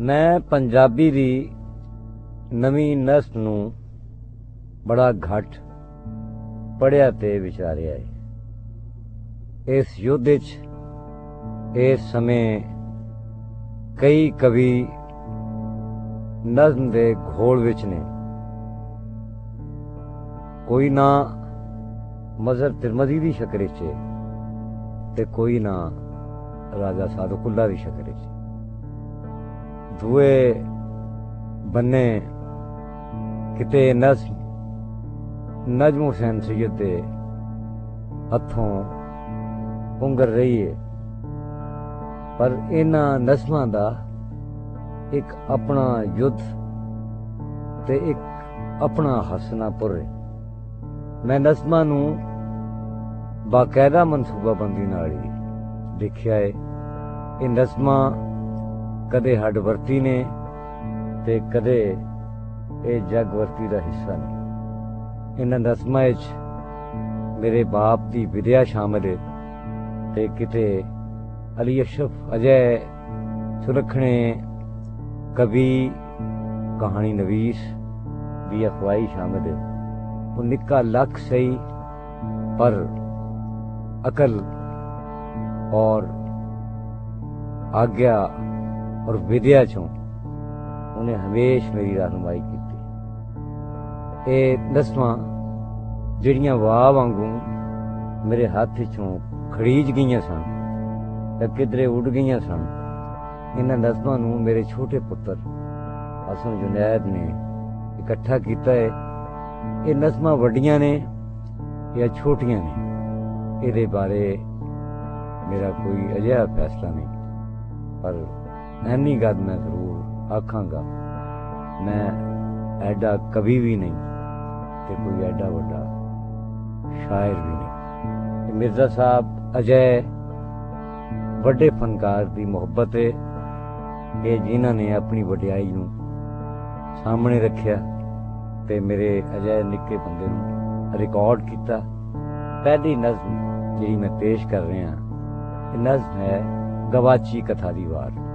ਮੈਂ ਪੰਜਾਬੀ ਦੀ ਨਵੀਂ ਨਸਲ ਨੂੰ ਬੜਾ ਘੱਟ ਪੜਿਆ ਤੇ ਵਿਚਾਰਿਆ ਹੈ ਇਸ ਯੁੱਧ ਵਿੱਚ ਇਸ ਸਮੇਂ ਕਈ ਕਵੀ ਨਜ਼ਮ ਦੇ ਘੋਲ ਵਿੱਚ ਨੇ। ਕੋਈ ਨਾ ਮਜ਼ਹਰ ਤਿਰਮਜ਼ੀ ਦੀ ਸ਼ਕਲ ਵਿੱਚ ਹੈ ਤੇ ਕੋਈ ਨਾ ਰਾਜਾ ਸਾਦੁਕੁੱਲਾ ਦੀ ਸ਼ਕਲ ਵਿੱਚ ਦੂਏ ਬੰਨੇ ਕਿਤੇ ਨਜ਼ਮ ਨਜਮ ਹੁਸੈਨ ਸੈਯਦ ਦੇ ਹੱਥੋਂ ਪੁੰਗਰ ਰਹੀ ਹੈ ਪਰ ਇਹਨਾਂ ਨਸਮਾਂ ਦਾ ਇੱਕ ਆਪਣਾ ਯੁੱਧ ਤੇ ਇੱਕ ਆਪਣਾ ਹਸਨਾਪੁਰ ਹੈ ਮੈਂ ਨਸਮਾਂ ਨੂੰ ਬਾਕਾਇਦਾ ਮਨਸੂਬਾਬੰਦੀ ਨਾਲ ਹੀ ਦੇਖਿਆ ਹੈ ਇਹ ਨਸਮਾਂ ਕਦੇ ਹੱਡ ਵਰਤੀ ਨੇ ਤੇ ਕਦੇ ਇਹ ਜਗ ਵਰਤੀ ਦਾ ਹਿੱਸਾ ਨਹੀਂ ਇਹਨਾਂ ਰਸਮਾਂ ਵਿੱਚ ਮੇਰੇ ਬਾਪ ਦੀ ਵਿਦਿਆ ਸ਼ਾਮਲ ਹੈ ਤੇ ਕਿਤੇ ਅਲੀ ਅਸ਼ਰਫ ਅਜੇ ਸੁਰਖਣੇ ਕਵੀ, ਕਹਾਣੀ ਨਵੀਸ ਦੀ ਅਖਵਾਈ ਸ਼ਾਮਲ ਹੈ। ਉਹ ਨਿੱਕਾ ਲੱਖ ਸਹੀ, ਪਰ ਅਕਲ ਔਰ ਆਗਿਆ ਔਰ ਵਿਦਿਆ ਚੋਂ ਉਹਨੇ ਹਮੇਸ਼ ਮੇਰੀ ਰਹਿਨਮਾਈ ਕੀਤੀ। ਇਹ ਨਸਮਾਂ ਜਿਹੜੀਆਂ ਵਾਹ ਵਾਂਗੂ ਮੇਰੇ ਹੱਥ ਚੋਂ ਖੜੀਜ ਗਈਆਂ ਸਨ ਤੇ ਕਿਧਰੇ ਉੱਡ ਗਈਆਂ ਸਨ, ਇਹਨਾਂ ਨਸਮਾਂ ਨੂੰ ਮੇਰੇ ਛੋਟੇ ਪੁੱਤਰ ਹਸਨ ਜੁਨੈਦ ਨੇ ਇਕੱਠਾ ਕੀਤਾ ਹੈ ਇਹ ਨਸਮਾਂ ਵੱਡੀਆਂ ਨੇ ਜਾਂ ਛੋਟੀਆਂ ਨੇ? ਇਹਦੇ ਬਾਰੇ ਮੇਰਾ ਕੋਈ ਅਜਿਹਾ ਫੈਸਲਾ ਨਹੀਂ, ਪਰ ਐਨੀ ਗੱਲ ਮੈਂ ਜ਼ਰੂਰ ਆਖਾਂਗਾ। ਮੈਂ ਐਡਾ ਕਵੀ ਵੀ ਨਹੀਂ ਤੇ ਕੋਈ ਐਡਾ ਵੱਡਾ ਸ਼ਾਇਰ ਵੀ ਨਹੀਂ। ਮਿਰਜ਼ਾ ਸਾਹਿਬ ਅਜੇ ਵੱਡੇ ਫਨਕਾਰ ਦੀ ਮੁਹੱਬਤ ਹੈ ਕਿ ਜਿਨ੍ਹਾਂ ਨੇ ਆਪਣੀ ਵਡਿਆਈ ਨੂੰ ਸਾਹਮਣੇ ਰੱਖਿਆ ਤੇ ਮੇਰੇ ਅਜੇ ਨਿੱਕੇ ਬੰਦੇ ਨੂੰ ਰਿਕਾਰਡ ਕੀਤਾ। ਪਹਿਲੀ ਨਜ਼ਮ ਜਿਹੜੀ ਮੈਂ ਪੇਸ਼ ਕਰ ਰਿਹਾ, ਇਹ ਨਜ਼ਮ ਹੈ ਗਵਾਚੀ ਕਥਾ ਦੀ ਵਾਰ।